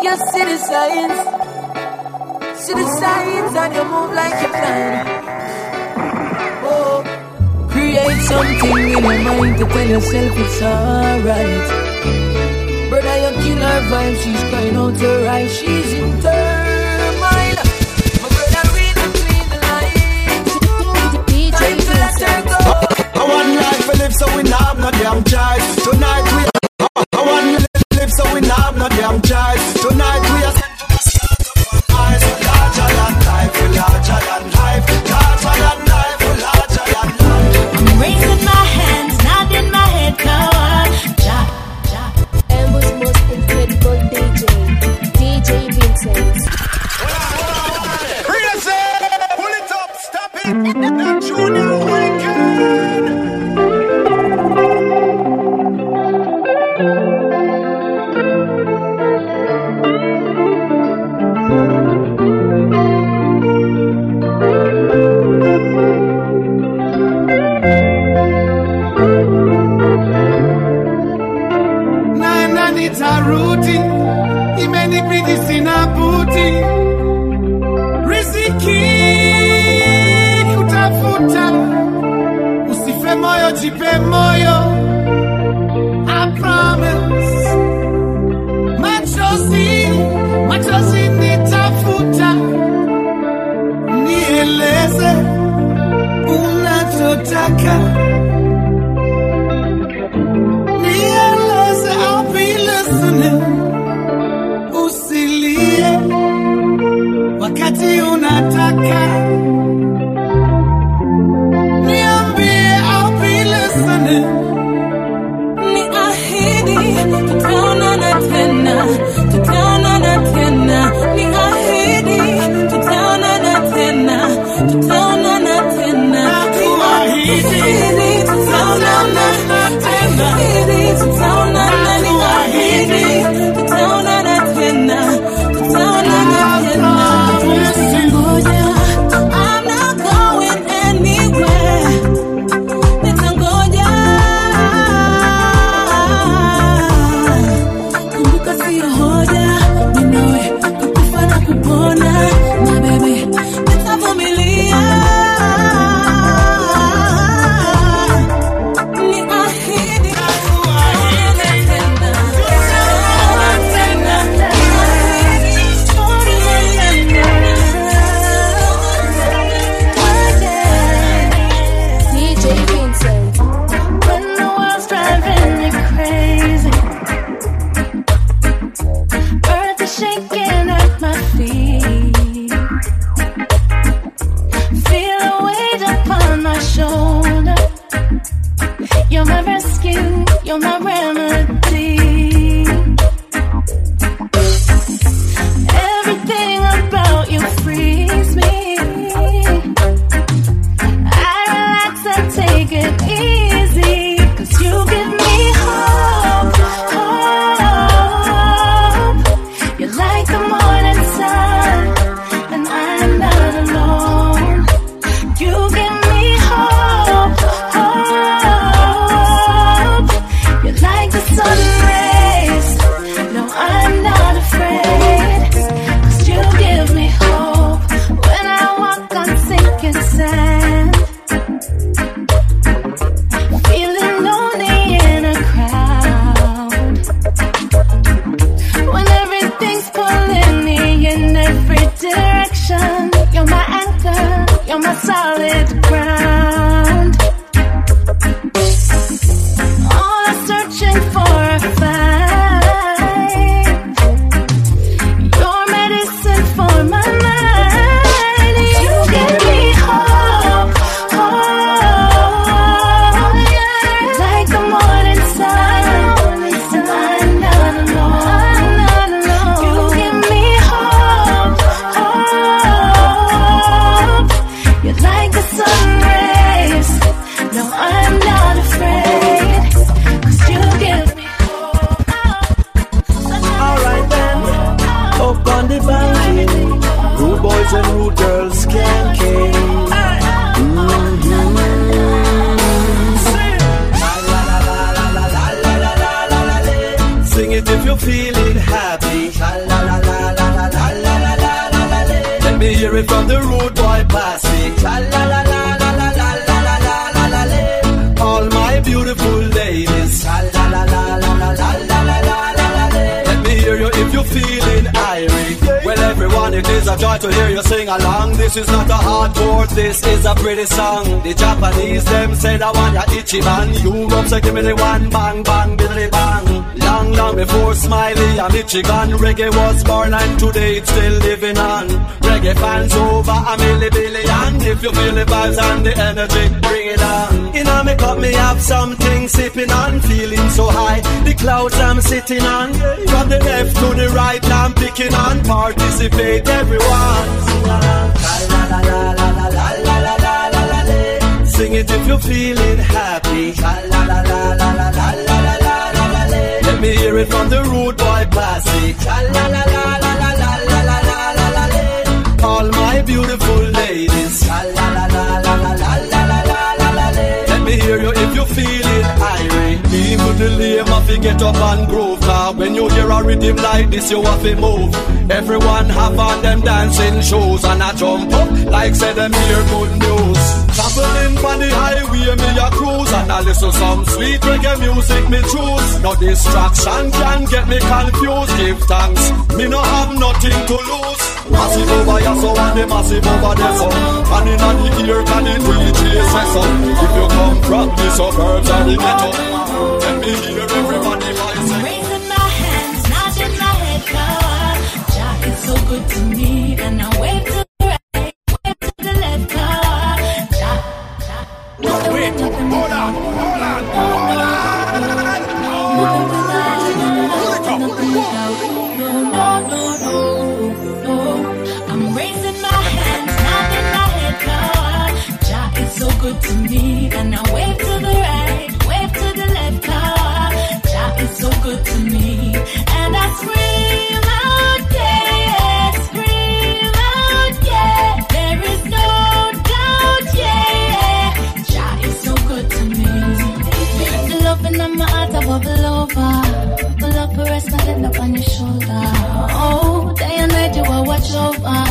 You see the signs, see the signs, and you move like you plan. Oh, create something in your mind to tell yourself it's alright. Brother, you kill her vibe, she's crying out her eyes, she's in turmoil. My brother, read between the lines. Time to let her go. I want life to live, so we not have no damn choice. Tonight we. I want live, so we have no damn choice. I want one, ya itchy man. You up, so give me the one, bang, bang, biddly bang. Long, long before Smiley and Michigan, reggae was born and today it's still living on. Reggae fans over a million. If you feel the vibes and the energy, bring it on. You know me cup, me have something sipping on, feeling so high. The clouds I'm sitting on, from the left to the right, I'm picking on. Participate, everyone. la la la la la la la. Sing it if you're feeling happy. La la la la la la la la la la la la la. Let me hear it from the rude boy classic. La la la la la la la la la la la la la. All my beautiful ladies. La la la la la la la la la la la la la. Let me hear you if you feel it irate. Even the lame have to get up and groove. Now when you hear a rhythm like this, you have to move. Everyone have on them dancing shoes and I jump up like say them hear good news. Traveling on the highway, me a cruise and I listen some sweet reggae music me choose. No distraction can get me confused. Give thanks, me no have nothing to lose. Massive over here, so and the massive over there, so and in the ear can the DJ say so. If you come from the suburbs or the ghetto, let me hear everybody voice. Raising my hands, nodding my head, God. Jah is so good to me, and I wave to the right, wave to the left, God. Jah, Jah. Wait, hold on, hold on. so far. Uh,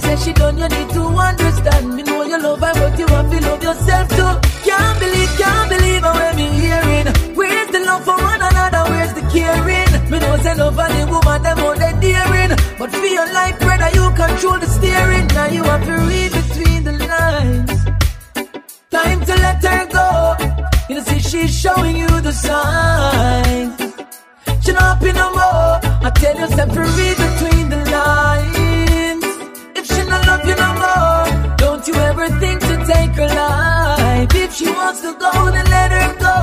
say she done, you need to understand. Me know you love her, but you have to love yourself too. Can't believe, can't believe I'm me hearing. Where's the love for one another? Where's the caring? Me know say love and the woman, them all they daring. But feel like brother, you control the steering. Now you have to read between the lines. Time to let her go. You know, see, she's showing you the signs. She not happy no more. I tell you, separate ever think to take her life. If she wants to go, then let her go.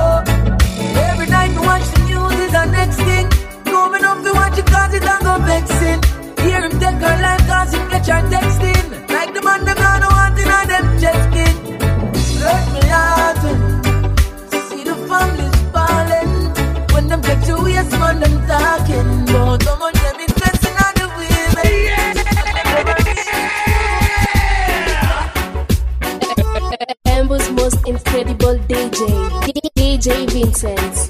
Every night we watch the news is our next thing. Going up to watch it cause it don't go vexing. Hear him take her life cause he catch her texting. Like the man them not wanting on them chest skin. Hurt me heart. See the families falling. When them take to waste man them talking. But so much them incredible DJ, DJ Vincenz.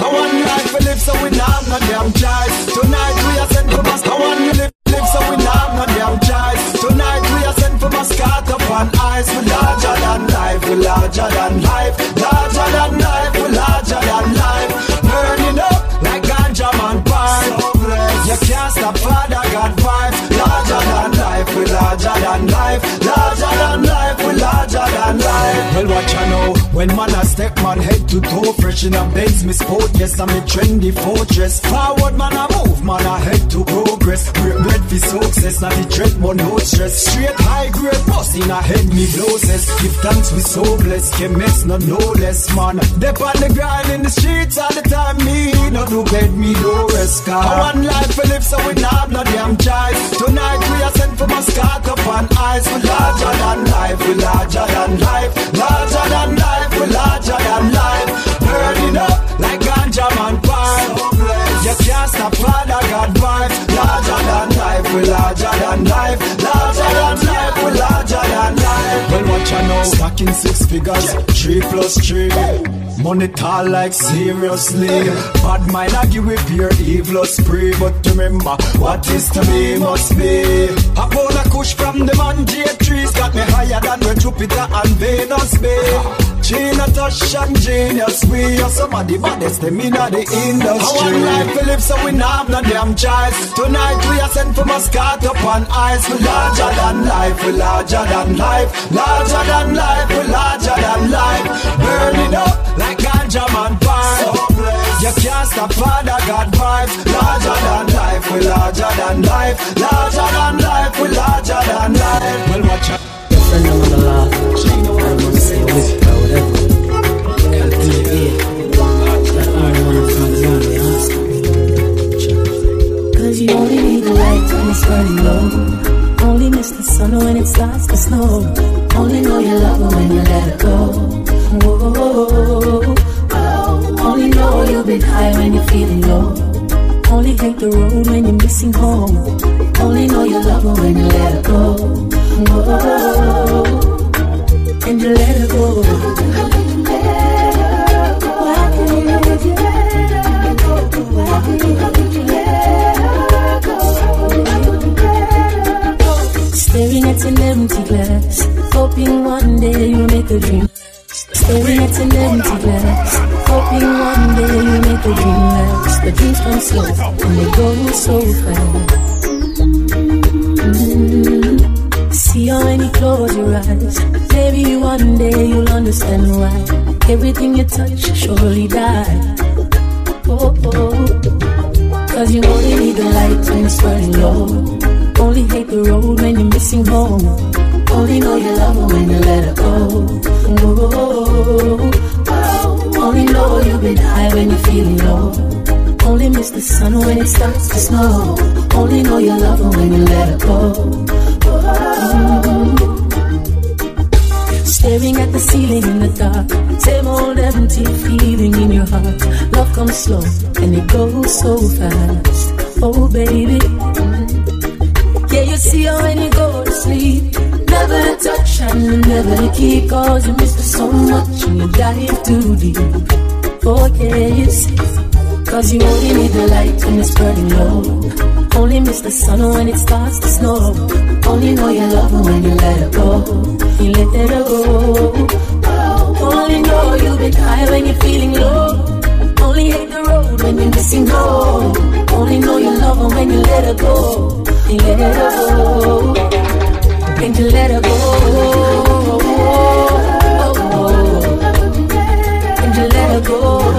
I want life to live so we not no damn choice. Tonight we are sent for us. I want to live, live so we not no damn choice. Tonight we are sent for us. Caught up on ice. We larger than life. We larger than life. Larger than life. We larger than life. Burning up like ganja man pine. You can't stop Father God vibes. Larger than life. We larger than life. Watch know when man a step man head to toe fresh in a Benz me sport yes I'm a trendy fortress. Forward man a move man a head to progress. Break bread for success not the dread but no stress. Straight high grade boss in a head me closest. Give thanks we so blessed can mess no no less man. Dep on the grind in the streets all the time me no do bed me no rest. Car. I want life to live so we not no damn choice. Tonight we are sent for Muscat up on ice we larger than life we larger than life larger than life we larger than life. Burning up I six figures. Three plus three. Money tall like seriously. Bad mind I give with pure evil spree. But remember what is to be must be. I pull a kush from the man trees got me higher than where Jupiter and Venus be. Gina touch and genius We are some of the baddest them in the industry. I want life live so we not have no damn choice. Tonight we are sent for Muscat up on ice. We larger than life, we larger than life Larger than life, we larger than life Burning up like ganja man pine You can't stop Father God vibes Larger than life, we larger than life Larger than life, we larger than life Well watch out Friend, I'm gonna laugh. I'm gonna say whisper, whatever. Cultivate. That only one from the only answer. Cause you only need the light when it's burning low. Only miss the sun when it starts to snow. Only know you love her when you let her go. Whoa, oh. Only know you've been high when you're feeling low. Only hate the road when you're missing home. Only know you love her when you let her go. Whoa, and you let her go. Why can't you let her go? Why can't you let Staring at an empty glass, hoping one day you'll make a dream. Staring at an empty glass, hoping one day you'll make a dream last. The dreams come slow and they go so fast. Mm. See how when you close your eyes, maybe one day you'll understand why everything you touch surely die. Oh, oh. Cause you only need the light when it's burning low. Only hate the road when you're missing home. Only know you love her when you let her go. Oh, oh. Only know you've been high when you're feeling low. Only miss the sun when it starts to snow. Only know you love her when you let her go. Staring at the ceiling in the dark, same old empty feeling in your heart. Love comes slow and it goes so fast. Oh baby, yeah you when you go to sleep. Never to touch and never to keep, cause you miss her so much and you dive too deep. Oh see, cause you only need the light when it's burning low. Only miss the sun when it starts to snow. Only know you love her when you let her go. You let her go. Only know you've been high when you're feeling low. Only hate the road when you're missing home. Only know you love her when you let her go. You let go. And you let go. And you let her go. Oh, oh, oh.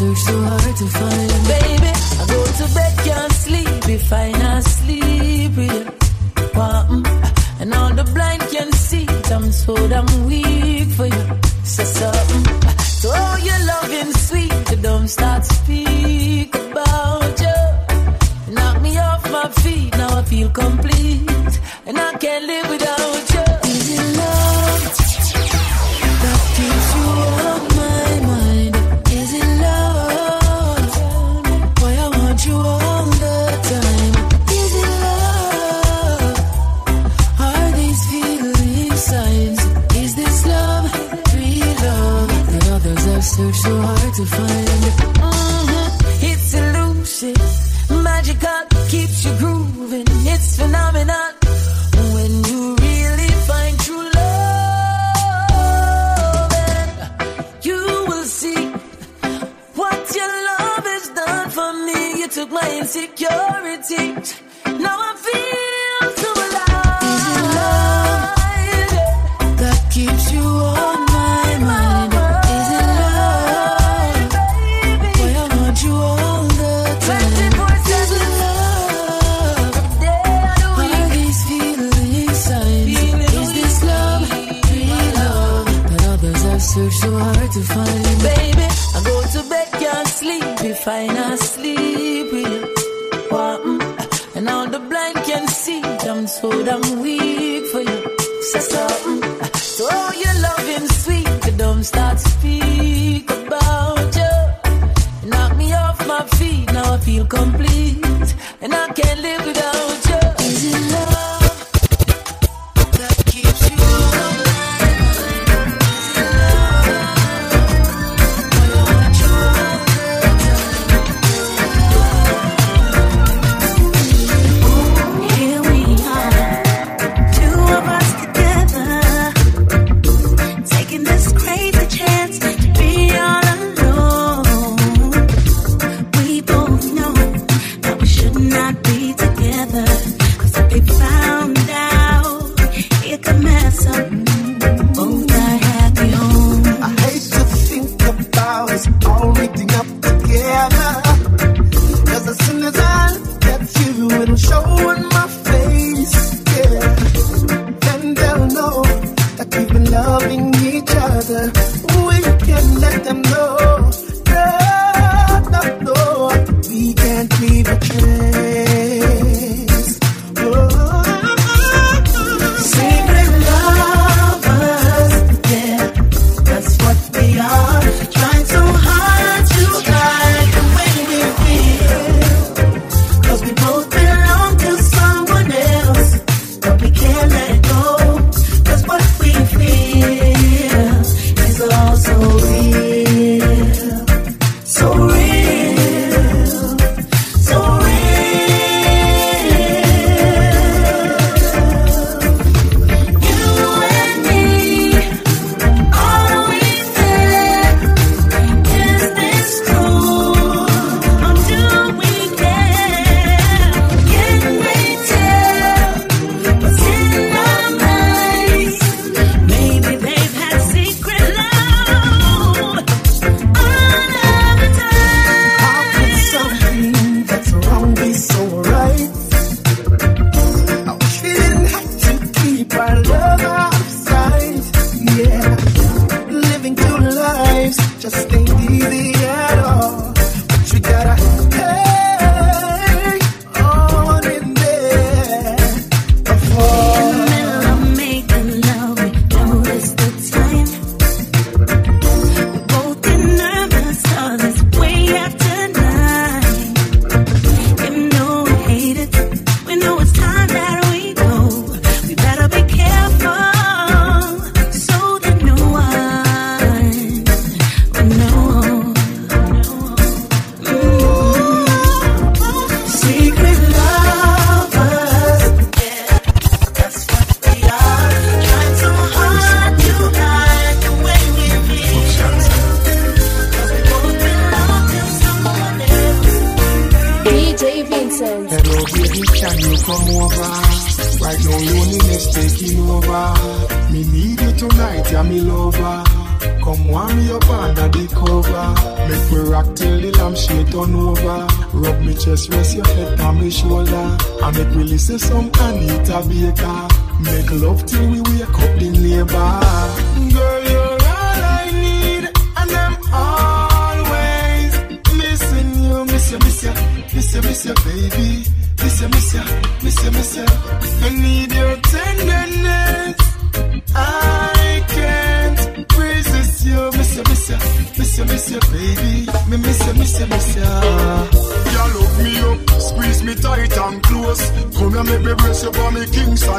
search so hard to find you, baby. I go to bed, can't sleep if I not sleep with you. Mm. And all the blind can see, I'm so damn weak for you. Say something. Mm. So all your loving sweet, you don't start speak about you. Knock me off my feet, now I feel complete. And I can't live without You took my insecurities. Now I'm feeling. so real, so real.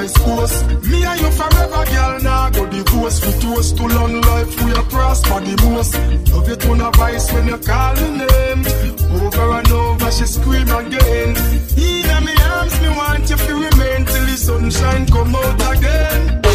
my source. Me and you forever, girl. Now nah, go divorce. We toast to long life. We are prosper the most. Love you to no vice when you call the name. Over and over, she scream again. In my arms, me want you to remain till the sunshine come out again.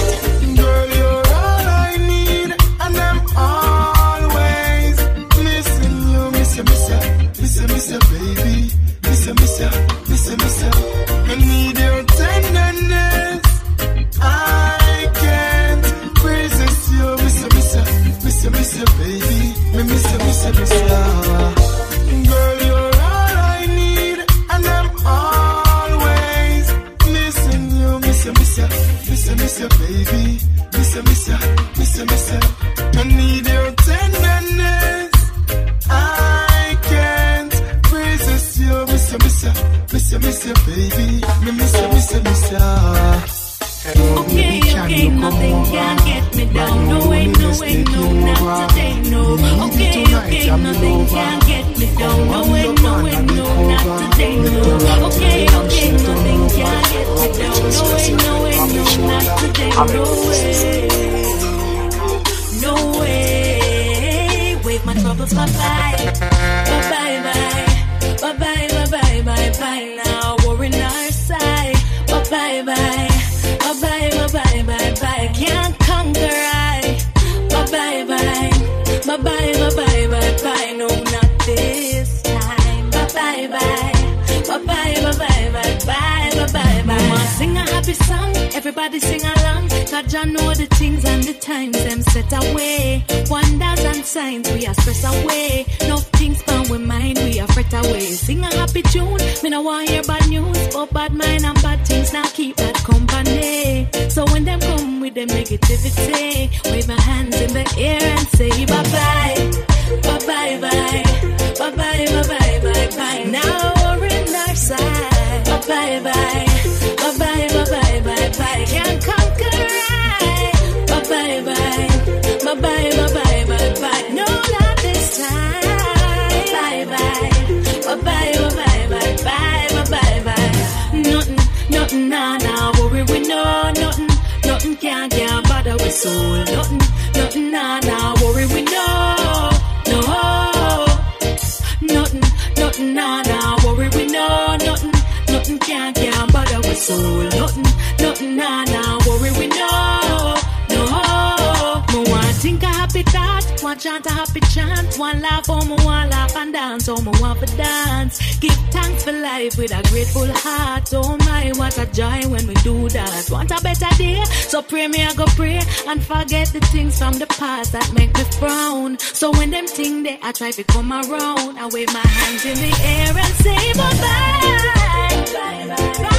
Love. Signs we are stress away. No things from we mind we are fret away. Sing a happy tune. Me no want hear bad news. But bad mind and bad things now keep that company. So when them come with them negativity, wave my hands in the air and say bye bye. Bye bye bye. Bye bye bye bye bye bye. Now we're in our side. Bye. Bye bye bye bye soul. Nothing, nothing, nah, nah. Worry we know, no. Nothing, nothing, nah, nah. Worry we know nothing, nothing can can bother with soul. Nothing, nothing, nah, nah. Worry we know, no. Me want think a happy thought, want chant a happy chant, one laugh, oh me want laugh and dance, oh me want for dance. Give thanks for life with a grateful heart. Oh my, what a joy when we do that. Want a better day, so pray me I go pray and forget the things from the past that make me frown. So when them thing they I try to come around, I wave my hands in the air and say bye bye. Bye bye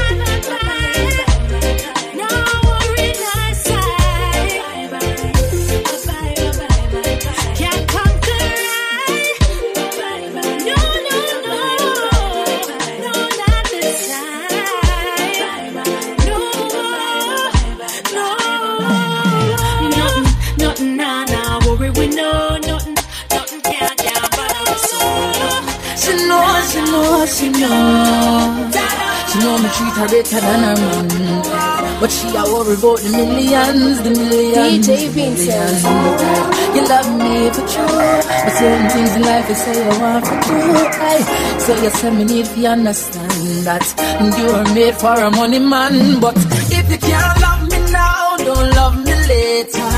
she know, she know. Me treat her better than her man. But she a worry about the millions, the millions. DJ Vincenz. You love me for true. But certain things in life you say you want for true. Aye. So you say me need to understand that you are made for a money man. But if you can't love me now, don't love me later.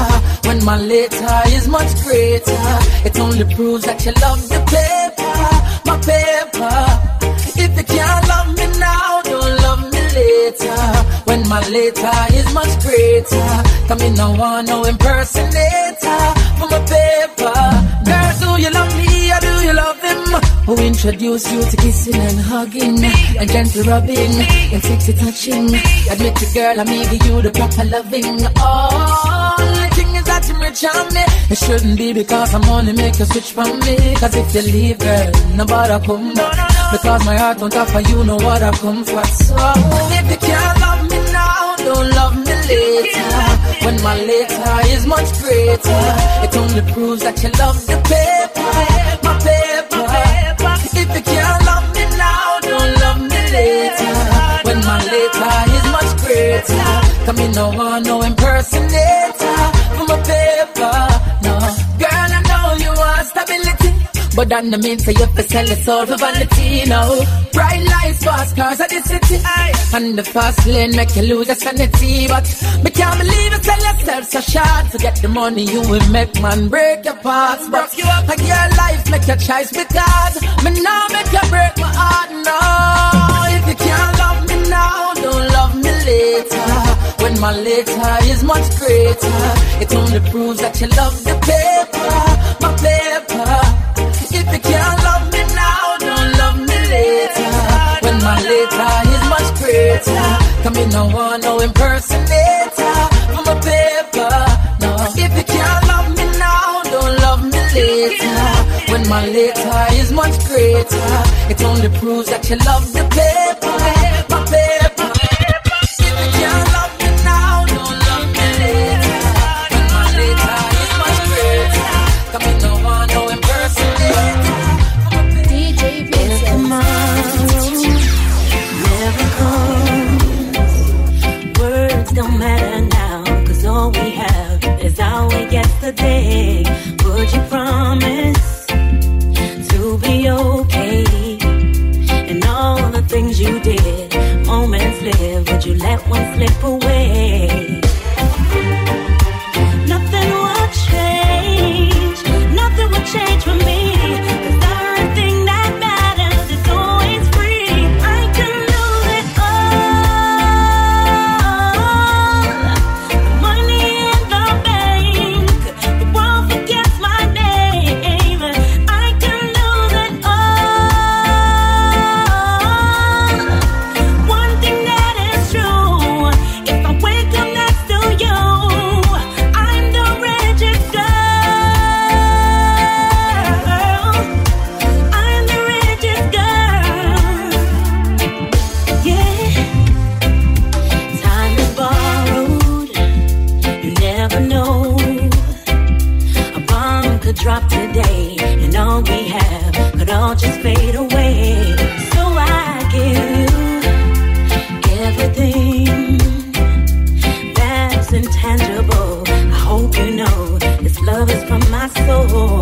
When my later is much greater, it only proves that you love the paper, Later is much greater, come in no one no impersonator for my paper. Girl, do you love me or do you love him? Who introduced you to kissing and hugging and gentle rubbing and sexy touching? Admit to girl, I'm give you the proper loving. Oh, the thing is that you rich on me. It shouldn't be because I'm only make you switch from me. Cause if you leave, girl, nobody come back. Because my heart on top of you, know what I come for. So if you can't love me don't love me later. When my later is much greater, it only proves that you love the paper, my paper. If you can't love me now, don't love me later. When my later is much greater, come in no one, no impersonator for my paper. No, girl, I know you want stability. But that no mean say you to sell your soul for vanity, no Bright lights, fast cars at the city, aye And the fast lane make you lose your sanity But me can't believe you sell yourself so short. To get the money you will make man break your parts But you up. like your life, make your choice because Me now make you break my heart, no. If you can't love me now, don't love me later. When my later is much greater. It only proves that you love the paper. My paper later. Come in, no one, no impersonator. I'm a paper. No, if you can't love me now, don't love me later. When my later is much greater, it only proves that you love the paper. We have is yesterday. Would you promise to be okay? And all the things you did, moments live, and all we have could all just fade away. So I give you everything that's intangible. I hope you know this love is from my soul.